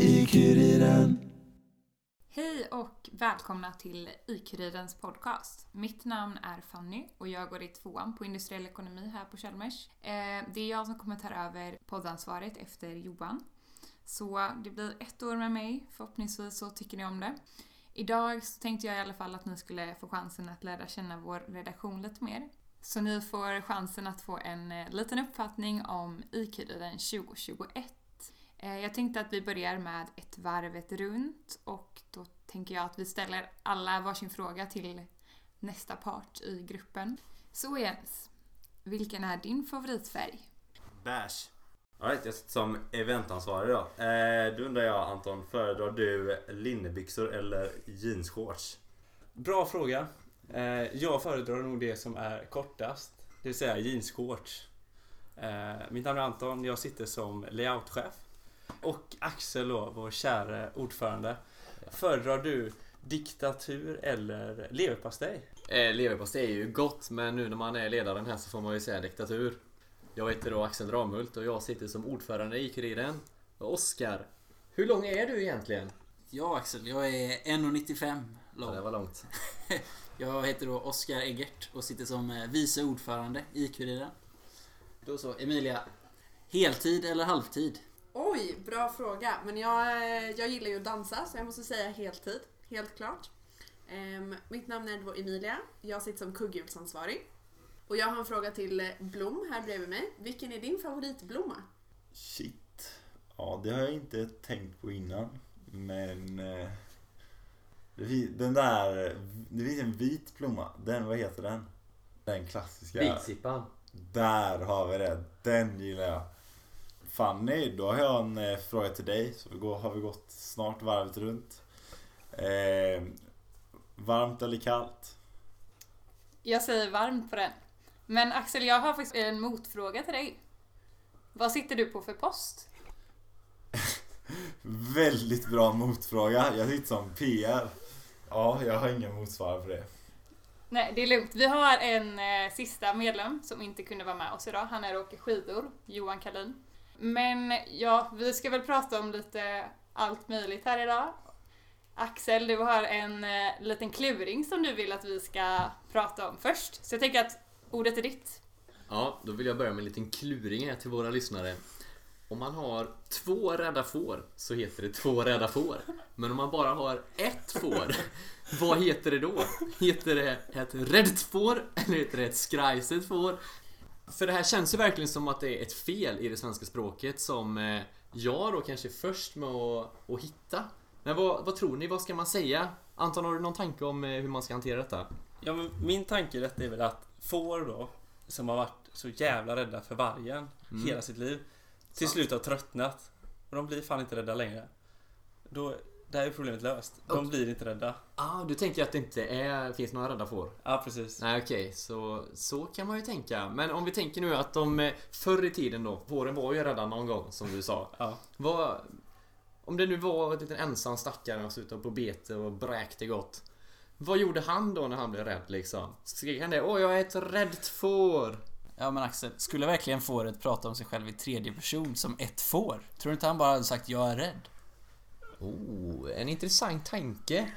I-kuriren. Hej och välkomna till I-kurirens podcast. Mitt namn är Fanny och jag går i tvåan på industriell ekonomi här på Chalmers. Eh, det är jag som kommer ta över poddansvaret efter Johan. Så det blir ett år med mig, förhoppningsvis så tycker ni om det. Idag så tänkte jag i alla fall att ni skulle få chansen att lära känna vår redaktion lite mer. Så ni får chansen att få en eh, liten uppfattning om Y-Kuriren 2021. Eh, Jag tänkte att vi börjar med ett varvet runt och då tänker jag att vi ställer alla varsin fråga till nästa part i gruppen. Så Jens, vilken är din favoritfärg? Bash. Alright, jag sitter som eventansvarig då. Eh, då undrar jag Anton, föredrar du linnebyxor eller jeansshorts? Bra fråga. Eh, Jag föredrar nog det som är kortast, det vill säga jeansshorts. Eh, Mitt namn är Anton, jag sitter som layoutchef. Och Axel då, vår kära ordförande. Föredrar du diktatur eller leverpastej? Eh, leverpastej är ju gott men nu när man är ledaren här så får man ju säga diktatur. Jag heter då Axel Ramhult och jag sitter som ordförande i Kuriren. Oskar, hur lång är du egentligen? Ja Axel, jag är 1,95 Ja, lång. det var långt. Jag heter då Oskar Eggert och sitter som eh, vice ordförande i Kuriren. Då så, Emilia. Heltid eller halvtid? Oj, bra fråga. Men jag, eh, jag gillar ju att dansa så jag måste säga heltid. Helt klart. Ehm, mitt namn är då Emilia. Jag sitter som kugghjulsansvarig. Och jag har en fråga till eh, Blom här bredvid mig. Vilken är din favoritblomma? Shit. Ja, det har jag inte tänkt på innan. Men... Den där... Det finns en vit blomma. Den, vad heter den? Den klassiska. Vigsippan. Där har vi det. Den gillar jag. Fanny, då har jag en eh, fråga till dig. Så vi går, har vi gått snart varvet runt. Eh, varmt eller kallt? Jag säger varmt på den. Men Axel, jag har faktiskt en motfråga till dig. Vad sitter du på för post? Väldigt bra motfråga. Jag sitter som PR. Ja, jag har ingen motsvarande för det. Nej, det är lugnt. Vi har en eh, sista medlem som inte kunde vara med oss idag. Han är och åker skidor, Johan Kalin. Men ja, vi ska väl prata om lite allt möjligt här idag. Axel, du har en eh, liten kluring som du vill att vi ska prata om först. Så jag tänker att ordet är ditt. Ja, då vill jag börja med en liten kluring här till våra lyssnare. Om man har två rädda får så heter det två rädda får. Men om man bara har ett får, vad heter det då? Heter det ett räddat får eller heter det ett skrajset får? För det här känns ju verkligen som att det är ett fel i det svenska språket som eh, jag då kanske är först med att, att hitta. Men vad, vad tror ni? Vad ska man säga? Anton, har du någon tanke om eh, hur man ska hantera detta? Ja, men min tanke i detta är väl att får då, som har varit så jävla rädda för vargen Mm. hela sitt liv, till slut har tröttnat. Och de blir fan inte rädda längre. Då, där är problemet löst. De Och- blir inte rädda. Ah, du tänker att det inte är, finns några rädda får? Ja, precis. Nej okej, så, så kan man ju tänka. Men om vi tänker nu att de eh, förr i tiden då, fåren var ju rädda någon gång som du sa. Ja. Vad, om det nu var ett liten ensam stackare och ute på bete och bräkte gott. Vad gjorde han då när han blev rädd liksom? Skrek han det? Åh, jag är ett räddt får! Ja men Axel, skulle verkligen fåret prata om sig själv i tredje person som ett får? Tror du inte han bara hade sagt jag är rädd? Oh, en intressant tanke.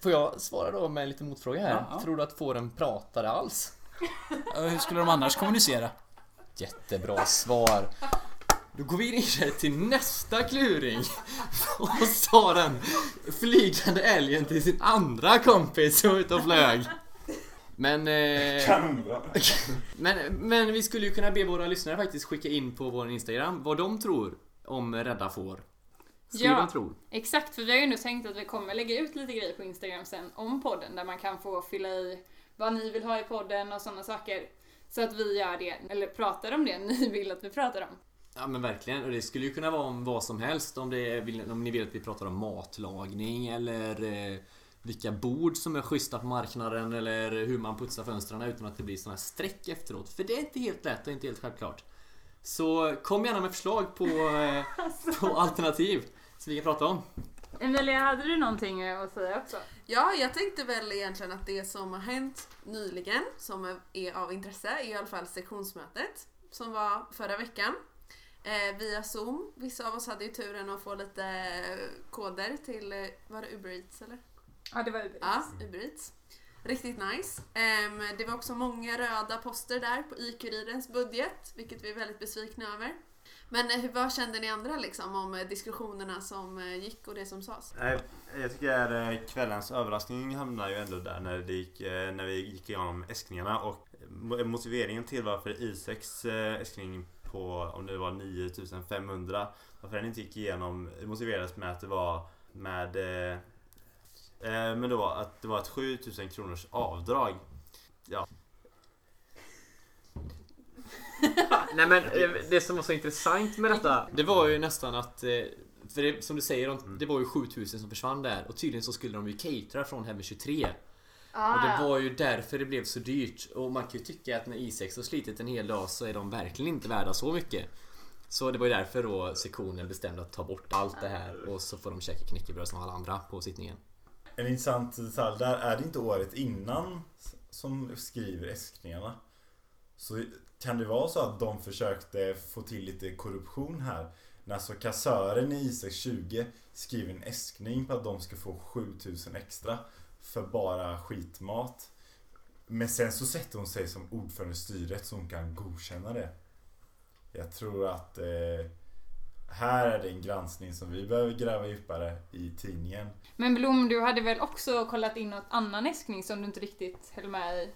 Får jag svara då med en liten motfråga här? Ja. Tror du att fåren pratade alls? Hur skulle de annars kommunicera? Jättebra svar. Då går vi vidare till nästa kluring. Och sa den flygande älgen till sin andra kompis som var ute och flög. Men, eh, men, men vi skulle ju kunna be våra lyssnare faktiskt skicka in på vår Instagram vad de tror om rädda får. Skulle Ja. de tro? Exakt, för vi har ju nu tänkt att vi kommer lägga ut lite grejer på Instagram sen om podden där man kan få fylla i vad ni vill ha i podden och sådana saker. Så att vi gör det, eller pratar om det ni vill att vi pratar om. Ja men verkligen, och det skulle ju kunna vara om vad som helst om, det är, om ni vill att vi pratar om matlagning eller eh, vilka bord som är schyssta på marknaden eller hur man putsar fönstren utan att det blir såna här streck efteråt. För det är inte helt lätt och inte helt självklart. Så kom gärna med förslag på, eh, på alternativ som vi kan prata om. Emilia, hade du någonting att säga också? Ja, jag tänkte väl egentligen att det som har hänt nyligen, som är av intresse, är i alla fall sektionsmötet som var förra veckan. eh, via Zoom. Vissa av oss hade ju turen att få lite eh, koder till, eh, var det Uber Eats eller? Ja, det var Uber Ja, Uber Eats. Riktigt nice. Ehm, det var också många röda poster där på Y-Kurirens budget, vilket vi är väldigt besvikna över. Men eh, hur, vad kände ni andra liksom om eh, diskussionerna som eh, gick och det som sades? Jag tycker kvällens överraskning hamnade ju ändå där när, det gick, när vi gick igenom äskningarna och mo- motiveringen till varför I6 eh, äskning på om det var 9500 varför den inte gick igenom motiverades med att det var med eh, men då att det var ett 7000 kronors avdrag. Ja, Nej men eh, det som var så intressant med detta Det var ju nästan att eh, För det, som du säger, de- det var ju 7000 som försvann där. Och tydligen så skulle de ju catera från Heaven 23 Ah, Och det var ju därför det blev så dyrt. Och man kan ju tycka att när I6 har slitit en hel dag så är de verkligen inte värda så mycket. Så det var ju därför då sektionen bestämde att ta bort allt det här och så får de käka knäckebröd som alla andra på sittningen en intressant detalj där, är det inte året innan som skriver äskningarna? Så kan det vara så att de försökte få till lite korruption här? När så kassören i Isak 20 skriver en äskning på att de ska få 7000 extra för bara skitmat. Men sen så sätter hon sig som ordförande i styret så hon kan godkänna det. Jag tror att eh, här är det en granskning som vi behöver gräva djupare i tidningen. Men Blom, du hade väl också kollat in något annan äskning som du inte riktigt höll med i?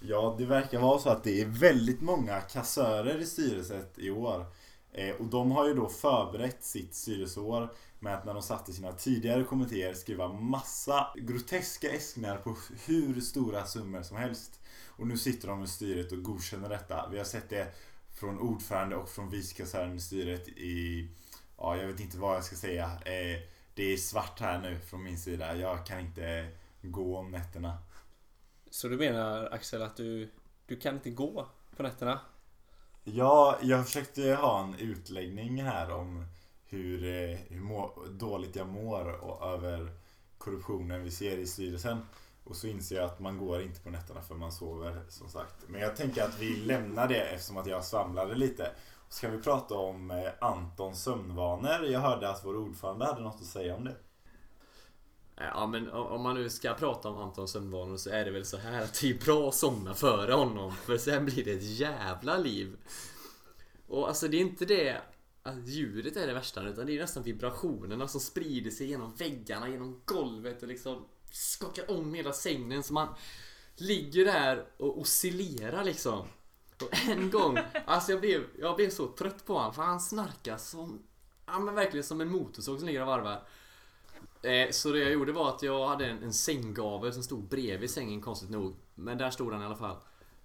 Ja, det verkar vara så att det är väldigt många kassörer i styrelsen i år. Eh, och de har ju då förberett sitt styrelseår med att när de satt i sina tidigare kommittéer skriva massa groteska äskningar på hur stora summor som helst. Och nu sitter de i styret och godkänner detta. Vi har sett det från ordförande och från vicekassören i styret i, ja jag vet inte vad jag ska säga. Eh, det är svart här nu från min sida. Jag kan inte gå om nätterna. Så du menar Axel att du, du kan inte gå på nätterna? Ja, jag försökte ha en utläggning här om hur, eh, hur må, dåligt jag mår och över korruptionen vi ser i styrelsen. Och så inser jag att man går inte på nätterna för man sover som sagt. Men jag tänker att vi lämnar det eftersom att jag svamlade lite. Ska vi prata om eh, Antons sömnvanor? Jag hörde att vår ordförande hade något att säga om det. Eh, ja men om man nu ska prata om Antons sömnvanor så är det väl så här att det är bra att somna före honom för sen blir det ett jävla liv. Och alltså det är inte det att ljudet är det värsta utan det är nästan vibrationerna som sprider sig genom väggarna, genom golvet och liksom skakar om hela sängen så man ligger där och oscillerar liksom. Och en gång, alltså jag blev, jag blev så trött på honom för han snarkar som, ja men verkligen som en motorsåg som ligger och varvar. Eh, Så det jag gjorde var att jag hade en, en sänggavel som stod bredvid sängen konstigt nog. Men där stod den i alla fall.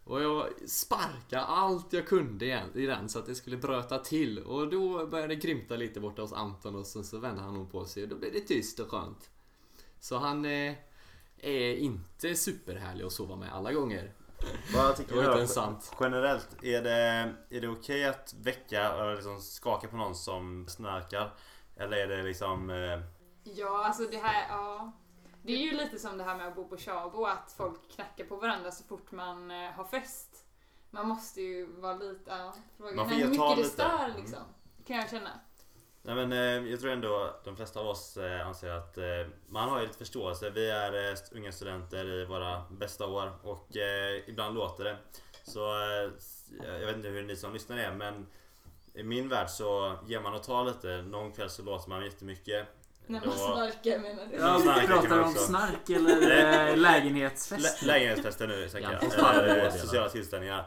Och jag sparkade allt jag kunde i den så att det skulle bröta till. Och då började det grymta lite borta hos Anton och sen så vände han nog på sig och då blev det tyst och skönt. Så han eh, är inte superhärlig att sova med alla gånger. Vad Det tycker var du? inte då? ens sant. Generellt, är det, är det okej att väcka eller liksom skaka på någon som snarkar? Eller är det liksom... Eh, Ja, alltså det här, ja. Det är ju lite som det här med att bo på Tjabo, att folk knackar på varandra så fort man eh, har fest. Man måste ju vara lite, ja. Frågan Man får är hur mycket det stör Mm. liksom. Kan jag känna. Nej men eh, jag tror ändå de flesta av oss eh, anser att eh, man har ju lite förståelse. Vi är eh, unga studenter i våra bästa år och eh, ibland låter det. Så eh, jag vet inte hur ni som lyssnar är men i min värld så ger man och tar lite. Någon kväll så låter man jättemycket. När man Då- snarkar menar du? Ja, snarkar kan Pratar om snark eller lägenhetsfest? Lä- Lägenhetsfester nu tänker Ja, sociala tillställningar.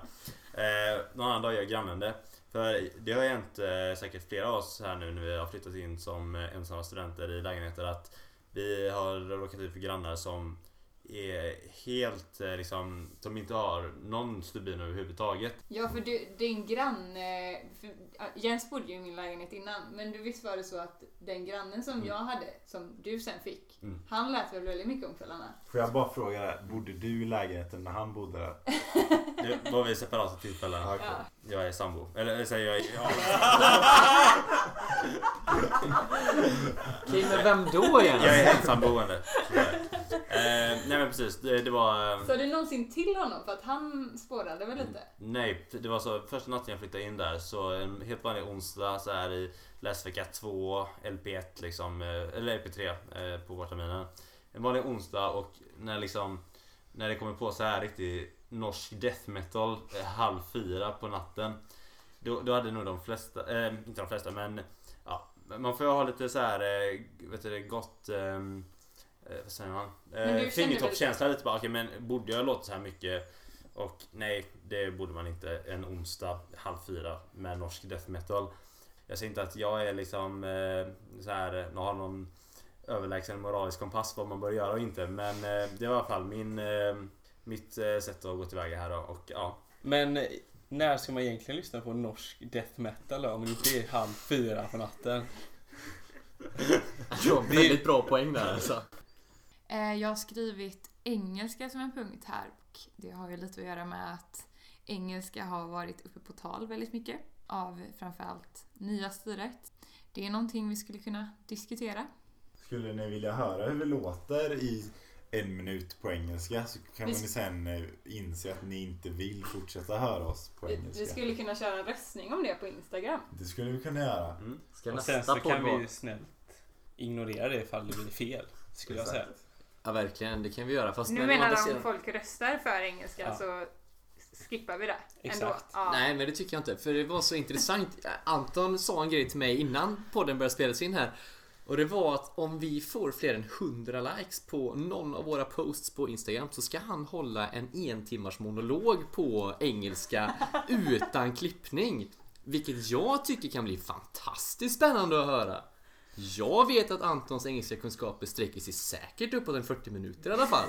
Eh, någon annan dag gör grannen det. För det har hänt eh, säkert flera av oss här nu när vi har flyttat in som ensamma studenter i lägenheter att vi har råkat ut för grannar som är helt eh, liksom, som inte har någon stubin överhuvudtaget. Ja, för du, din granne... För, Jens bodde ju i min lägenhet innan, men du visst var det så att den grannen som Mm. jag hade, som du sen fick, Mm. han lät väl väldigt mycket om kvällarna? Får jag bara fråga, bodde du i lägenheten när han bodde där? Det var vid separata tillfällen. Ja. Jag är sambo. Eller, säger jag är... Ja. Okej, men vem då igen? Jag är ensamboende. Eh, nej men precis, det, det var... eh, Sa du någonsin till honom? För att han spårade väl lite? Nej, det var så första natten jag flyttade in där så en helt vanlig onsdag så här i läsvecka 2, LP1 liksom, eh, eller LP3 eh, på vårterminen. En vanlig onsdag och när liksom när det kommer på så här riktig norsk death metal eh, halv fyra på natten. Då, då hade nog de flesta, eh, inte de flesta men ja, man får ju ha lite så här eh, vet du det, gott ehm, eh, vad säger man? Eh, Fingertoppskänsla lite bara, okej men borde jag låta så här mycket? Och nej, det borde man inte en onsdag halv fyra med norsk death metal. Jag säger inte att jag är liksom eh, så här, eh, har någon överlägsen moralisk kompass vad man bör göra och inte. Men eh, det var i alla fall min, eh, mitt eh, sätt att gå tillväga här då. Och ja, Men eh, när ska man egentligen lyssna på norsk death metal då? Om det inte är halv fyra på natten. Ja, väldigt bra poäng där alltså. Eh, Jag har skrivit engelska som en punkt här. Och det har ju lite att göra med att engelska har varit uppe på tal väldigt mycket av framförallt nya styret. Det är någonting vi skulle kunna diskutera. Skulle ni vilja höra hur det låter i en minut på engelska så kan Vi- ni sen eh, inse att ni inte vill fortsätta höra oss på Vi, engelska. vi skulle kunna köra en röstning om det på Instagram. Det skulle vi kunna göra. mm. Ska Och sen så kan vi ju snällt ignorera det ifall det blir fel. Skulle jag säga. Ja, verkligen. Det kan vi göra. Fast Nu menar de om folk röstar för engelska Ja. så skippar vi det. Ändå. Exakt. Ja. Nej, men det tycker jag inte. För det var så intressant. Anton sa en grej till mig innan podden började spelas in här. Och det var att om vi får fler än 100 likes på någon av våra posts på Instagram så ska han hålla en en timmars monolog på engelska utan klippning. Vilket jag tycker kan bli fantastiskt spännande att höra. Jag vet att Antons engelska kunskaper sträcker sig säkert uppåt en 40 minuter i alla fall.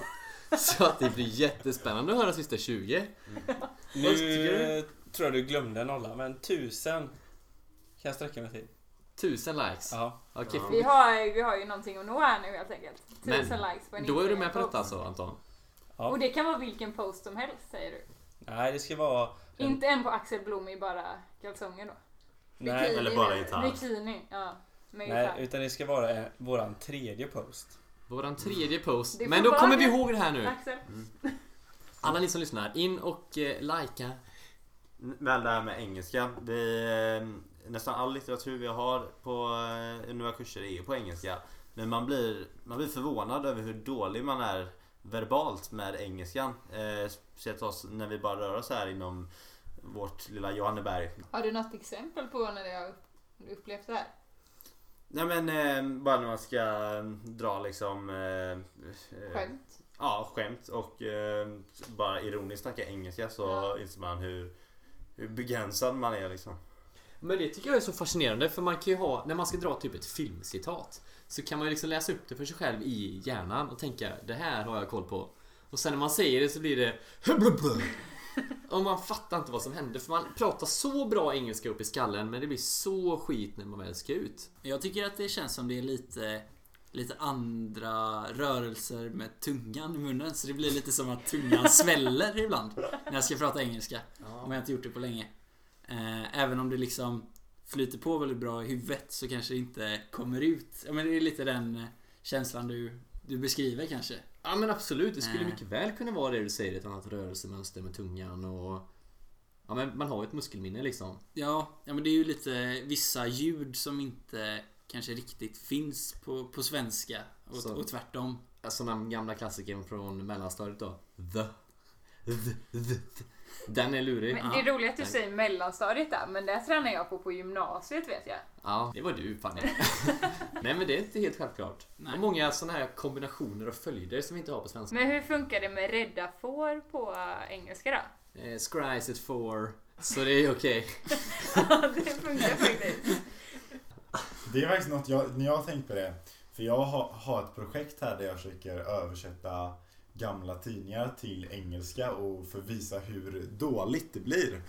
Så att det blir jättespännande att höra sista 20. Nu Vad tycker du? eh, tror jag du glömde nolla, men tusen kan jag sträcka mig till. Tusen likes. Ja. Ja. Vi, har, vi har ju någonting att nå här nu helt enkelt. Men Tusen likes på en Då är du med på detta alltså Anton? Ja. Och det kan vara vilken post som helst säger du. Nej, det ska vara... en- Inte en på Axel Blom i bara kalsonger då. Nej, Bikini Eller bara gitarr. Bikini, ja. Nej, utan det ska vara en, våran tredje post. Våran tredje post. Det Men då kommer vi ihåg det här nu. Axel. Alla ni som lyssnar, in och eh, likea. Väl det här med engelska. Vi, eh, nästan all litteratur vi har på eh, några kurser är ju på engelska. Men man blir, man blir förvånad över hur dålig man är verbalt med engelskan. Eh, speciellt oss när vi bara rör oss här inom vårt lilla Johanneberg. Har du något exempel på när du har upp- upplevt det här? Nej men eh, bara när man ska eh, dra liksom... Eh, eh, Skämt? Ja, skämt och eh, bara ironiskt snacka engelska så Ja. inser man hur, hur begränsad man är liksom. Men det tycker jag är så fascinerande för man kan ju ha, när man ska dra typ ett filmcitat Så kan man ju liksom läsa upp det för sig själv i hjärnan och tänka det här har jag koll på Och sen när man säger det så blir det Och man fattar inte vad som hände för man pratar så bra engelska upp i skallen men det blir så skit när man väl ska ut. Jag tycker att det känns som det är lite Lite andra rörelser med tungan i munnen så det blir lite som att tungan sväller ibland När jag ska prata engelska Om jag inte gjort det på länge. Eh, Även om det liksom flyter på väldigt bra i huvudet så kanske det inte kommer ut. Ja men det är lite den eh, känslan du, du beskriver kanske Ja men absolut, det skulle mycket väl kunna vara det du säger, ett annat rörelsemönster med tungan och Ja men man har ju ett muskelminne liksom Ja, ja men det är ju lite vissa ljud som inte kanske riktigt finns på, på svenska och, Så. och tvärtom. Alltså den gamla klassikern från mellanstadiet då The The, the, the. Den är lurig Men det är roligt att du säger mellanstadiet där, men det tränar jag på på gymnasiet vet jag. Ja, det var du Fanny. Nej men det är inte helt självklart. Nej. Och många sådana här kombinationer och följder som vi inte har på svenska. Men hur funkar det med rädda får på engelska då? Eh, Scries it for. Så det är okej. det funkar faktiskt. Det är faktiskt något jag, när jag har tänkt på det. För jag har, har ett projekt här där jag försöker översätta gamla tidningar till engelska och för att visa hur dåligt det blir.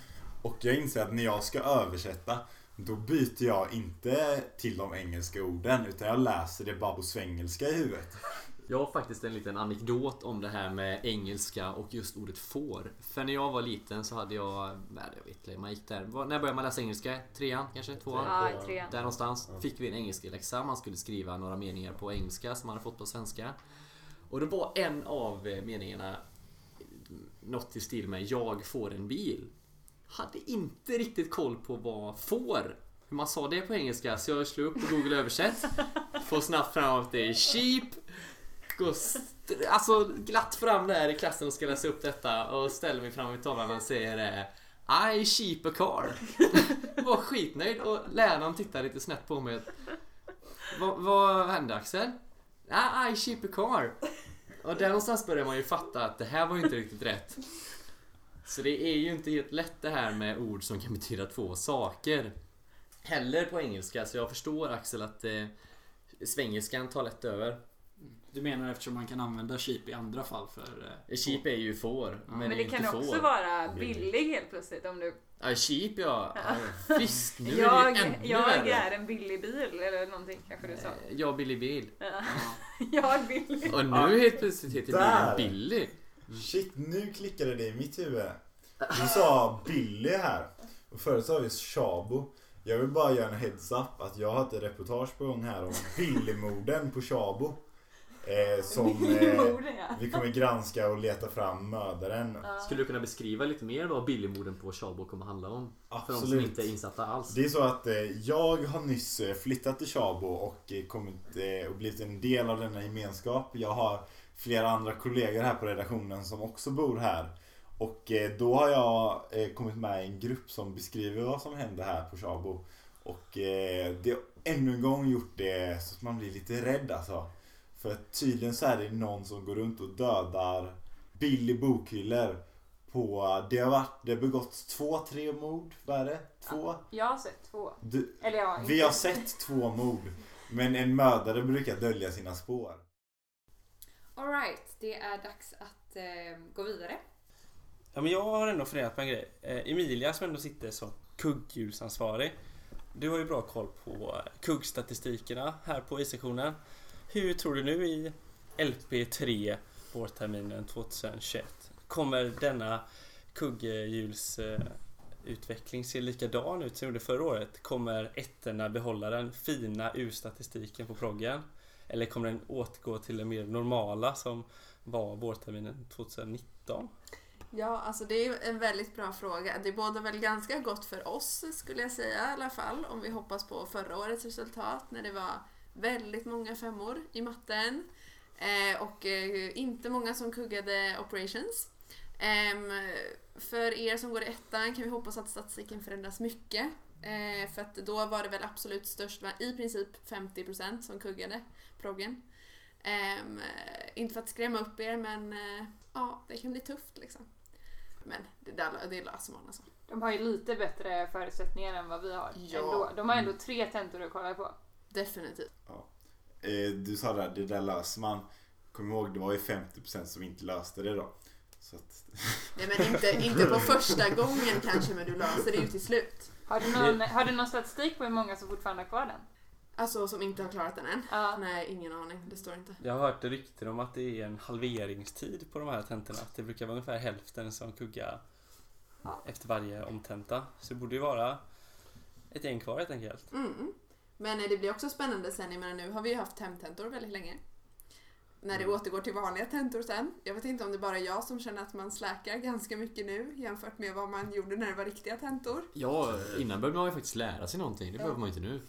Och jag inser att när jag ska översätta då byter jag inte till de engelska orden utan jag läser det bara på svengelska i huvudet. Jag har faktiskt en liten anekdot om det här med engelska och just ordet får. För när jag var liten så hade jag, nej, jag vet inte, man gick där. När började man läsa engelska? Trean kanske? Tvåan? Ja, trean. Där någonstans fick vi en engelska läxa. Man skulle skriva några meningar på engelska som man hade fått på svenska. Och då var en av eh, meningarna något i stil med Jag får en bil. Hade inte riktigt koll på vad får hur man sa det på engelska så jag slog upp på Google översätt. Får snabbt fram att det är cheap. Går alltså glatt fram där i klassen och ska läsa upp detta och ställer mig fram tavlan och säger eh, I sheep a car. Var skitnöjd och läraren tittar lite snett på mig. Vad, vad hände Axel? Ah, I sheep a car. Och där någonstans börjar man ju fatta att det här var ju inte riktigt rätt. Så det är ju inte helt lätt det här med ord som kan betyda två saker. Heller på engelska, så jag förstår Axel att eh, svengelskan tar lätt över. Du menar eftersom man kan använda cheap i andra fall för... eh, Cheap är ju får, men, Men det kan får. också vara billig helt plötsligt om du... Ja, cheap ja. ja. Visst, nu är det Jag, ännu jag värre. är en billig bil eller någonting kanske du sa. Eh, Jag Billy Bil. Ja. Jag billig. Och nu helt plötsligt heter Där. bilen Billy. Shit, nu klickade det i mitt huvud. Du sa Billy här. Och förut sa vi Shabo. Jag vill bara göra en heads up att jag har ett reportage på gång här om Billy-morden på Shabo. Eh, som eh, vi kommer granska och leta fram mördaren. Skulle du kunna beskriva lite mer vad Billymorden på Tjabo kommer handla om? För de som Absolut. inte är insatta alls. Det är så att eh, jag har nyss eh, flyttat till Tjabo och eh, kommit eh, och blivit en del av denna gemenskap. Jag har flera andra kollegor här på redaktionen som också bor här. Och eh, då har jag eh, kommit med i en grupp som beskriver vad som händer här på Tjabo. Och eh, det har ännu en gång gjort det så att man blir lite rädd alltså. För att tydligen så är det någon som går runt och dödar billig bokhyllor på, det har varit, det har begåtts två, tre mord, vad är det? Två? Jag har sett två. Du, Eller ja, vi inte- har sett två mord. Men en mördare brukar dölja sina spår. Alright, det är dags att eh, gå vidare. Ja, men jag har ändå funderat på en grej. Eh, Emilia som ändå sitter som kugghjulsansvarig. Du har ju bra koll på kuggstatistikerna här på I-sektionen. Hur tror du nu i LP3 vårterminen 2021 kommer denna kugghjulsutveckling se likadan ut som gjorde förra året? Kommer ettorna behålla den fina U-statistiken på proggen? Eller kommer den återgå till det mer normala som var vårterminen 2019? Ja, alltså det är ju en väldigt bra fråga. Det båda väl ganska gott för oss skulle jag säga i alla fall. Om vi hoppas på förra årets resultat när det var väldigt många femmor i matten. Eh, och eh, inte många som kuggade operations. Ehm, för er som går i ettan kan vi hoppas att statistiken förändras mycket. Eh, för att då var det väl absolut störst, i princip 50% som kuggade proggen. Ehm, eh, inte för att skrämma upp er men ja, det kan bli tufft liksom. Men det, där, det löser man alltså. De har ju lite bättre förutsättningar än vad vi har. Ja. Ändå. De har ändå tre tentor att kolla på. Definitivt. Eh, du sa där, det där löser man. Kom ihåg, det var ju 50% som inte löste det då. Så att, Nej men inte, inte på första gången kanske men du löser det ju till slut. Har du, någon, har du någon statistik på hur många som fortfarande har kvar den? Alltså som inte har klarat den än. Ja. Nej, ingen aning. Det står inte. Jag har hört rykten om att det är en halveringstid på de här tentorna. Att det brukar vara ungefär hälften som kuggar Ja. efter varje omtenta. Så det borde ju vara ett gäng kvar helt enkelt. Mm. Men eh, det blir också spännande sen. Jag menar nu har vi ju haft hemtentor väldigt länge. När det återgår till vanliga tentor sen. Jag vet inte om det bara är jag som känner att man släkar ganska mycket nu jämfört med vad man gjorde när det var riktiga tentor. Ja, innan behövde man ju faktiskt lära sig någonting. Det Ja. behöver man inte nu.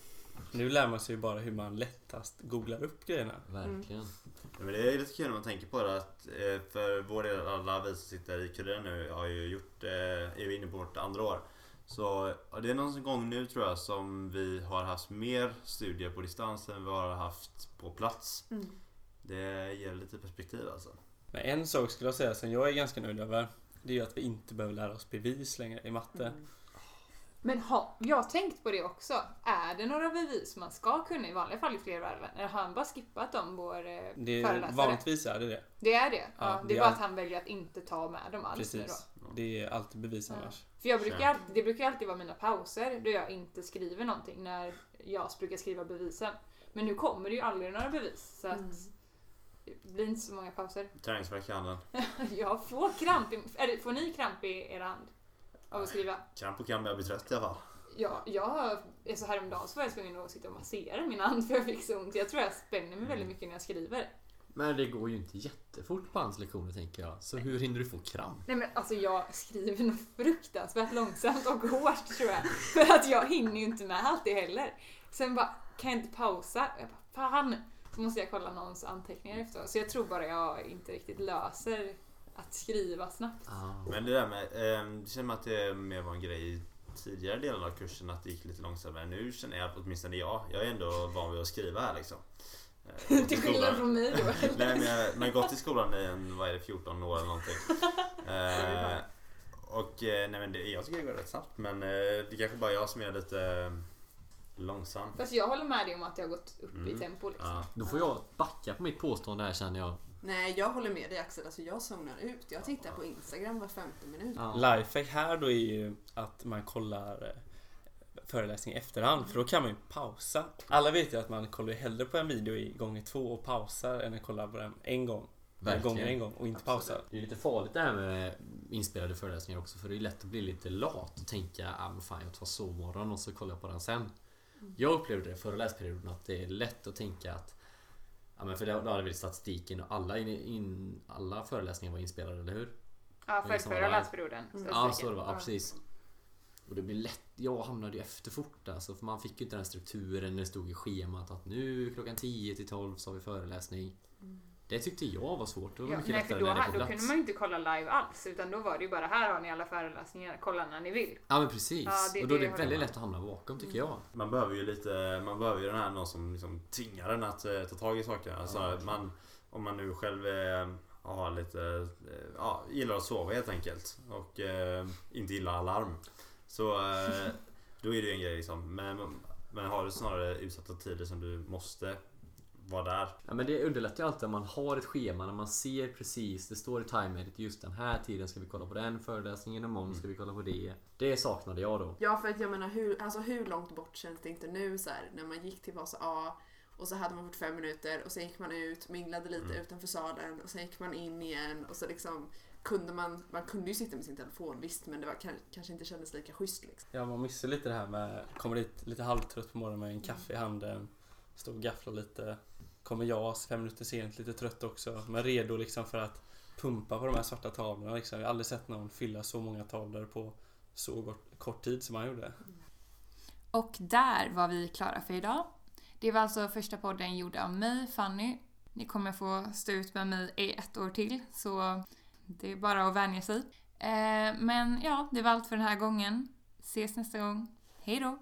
Nu lär man sig ju bara hur man lättast googlar upp grejerna. Verkligen. Ja, men det är lite kul när man tänker på det att eh, för vår del, alla vi som sitter i Kuriren nu har ju gjort, eh, är ju inne på vårt andra år. Så det är någon gång nu tror jag som vi har haft mer studier på distans än vi har haft på plats. Mm. Det ger lite perspektiv alltså. Men en sak skulle jag säga som jag är ganska nöjd över. Det är ju att vi inte behöver lära oss bevis längre i matte. Mm. Men ha, jag har tänkt på det också. Är det några bevis man ska kunna i vanliga fall i fler varven? Eller har han bara skippat dem, vår eh, Det, föreläsare? vanligtvis är det det. Det är det? Ja, Ja, det det är bara att han väljer att inte ta med dem alls nu då. Precis. Det är alltid bevis Ja. annars. För jag brukar alltid, det brukar alltid vara mina pauser då jag inte skriver någonting när jag brukar skriva bevisen. Men nu kommer det ju aldrig några bevis så att Mm. det blir inte så många pauser. Träningsvärk i handen. Jag får kramp, i, eller får ni kramp i er hand? Av att skriva? Kramp och kramp, jag blir trött i alla fall. Ja, jag, alltså häromdagen så var jag tvungen att sitta och massera min hand för jag fick så ont. Jag tror jag spänner mig väldigt mycket när jag skriver. Men det går ju inte jättefort på hans lektioner tänker jag. Så hur hinner du få kramp? Nej men alltså jag skriver nog fruktansvärt långsamt och hårt tror jag. För att jag hinner ju inte med allt det heller. Sen bara, kan jag inte pausa? Jag bara, fan! Så måste jag kolla någons anteckningar efteråt. Så jag tror bara jag inte riktigt löser att skriva snabbt. Ah. Men det där med, eh, det känns som att det mer var en grej i tidigare delen av kursen att det gick lite långsammare. Nu känner jag, åtminstone jag, jag är ändå van vid att skriva här liksom. Eh, i Till skillnad skolan- från mig då. Nej men jag men jag har gått i skolan i en, vad är det, 14 år eller någonting. Eh, och eh, nej men det, jag tycker det går rätt snabbt men eh, det är kanske bara jag som är lite långsam. Fast jag håller med dig om att jag har gått upp i Mm. tempo liksom. Ja. Då får jag backa på mitt påstående här känner jag. Nej, jag håller med dig Axel. Alltså, jag zonar ut. Jag tittar på Instagram var femte minut. Ja. Lifehack här då är ju att man kollar eh, föreläsning i efterhand för då kan man ju pausa. Alla vet ju att man kollar hellre på en video i gånger två och pausar än att kolla på den en gång. Verkligen. Gånger en gång och inte pausa. Det är lite farligt det här med inspelade föreläsningar också för det är lätt att bli lite lat och tänka ah, men fan jag tar sovmorgon och så kollar jag på den sen. Jag upplevde det förra läsperioden att det är lätt att tänka att Ja men för då hade vi statistiken och alla, in, in, alla föreläsningar var inspelade, eller hur? Ja, Det är som för förra läsperioden. Mm. Ja så det var, ja, precis. Och det blir lätt, jag hamnade ju efter fort alltså för man fick ju inte den strukturen när det stod i schemat att nu klockan 10 till 12 så har vi föreläsning. Det tyckte jag var svårt, det var Ja, mycket nej, lättare då, när det är på då plats. kunde man ju inte kolla live alls utan då var det ju bara här har ni alla föreläsningar, kolla när ni vill. Ja men precis. Ja, det- och då är det det håller väldigt lätt att hamna bakom tycker jag. Man behöver ju lite, man behöver ju den här någon som liksom tvingar en att eh, ta tag i saker. Alltså, Ja. man, om man nu själv eh, har lite, eh, ja, gillar att sova helt enkelt och eh, inte gillar alarm. Så eh, då är det ju en grej liksom. Men, men har du snarare utsatta tider som du måste vara där. Ja, men det underlättar ju alltid om man har ett schema när man ser precis, det står i timeheadet just den här tiden ska vi kolla på den föreläsningen, imorgon ska vi kolla på det. Det saknade jag då. Ja, för att jag menar hur, alltså hur långt bort känns det inte nu så här, när man gick till fas A och så hade man 45 minuter och sen gick man ut, minglade lite Mm. utanför salen och sen gick man in igen och så liksom kunde man, man kunde ju sitta med sin telefon visst men det var, kan- kanske inte kändes lika schysst liksom. Ja, man missar lite det här med, kommer dit lite halvtrött på morgonen med en kaffe i handen, står och gafflar lite. Kommer jag fem minuter sent, lite trött också, men redo liksom för att pumpa på de här svarta tavlorna liksom. Jag har aldrig sett någon fylla så många tavlor på så kort, tid som han gjorde. Och där var vi klara för idag. Det var alltså första podden gjord av mig, Fanny. Ni kommer få stå ut med mig i ett år till, så det är bara att vänja sig. Eh, men ja, det var allt för den här gången. Ses nästa gång. Hej då!